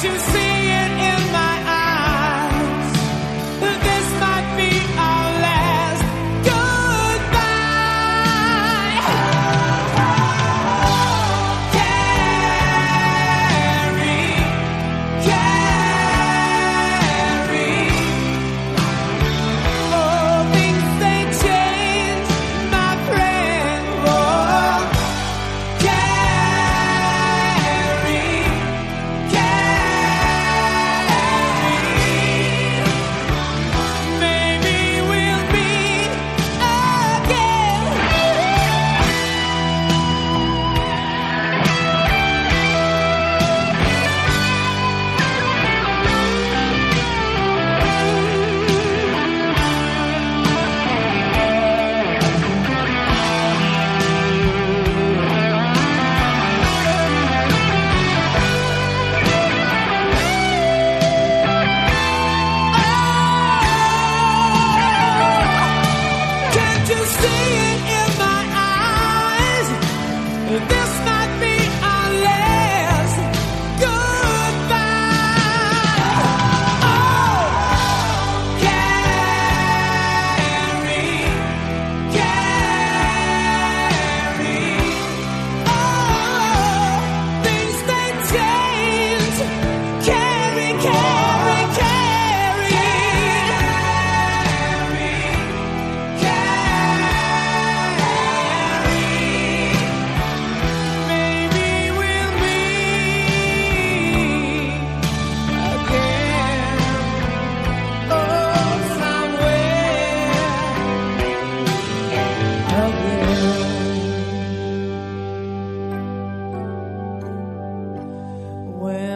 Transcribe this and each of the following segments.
to see.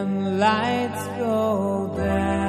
Lights go down.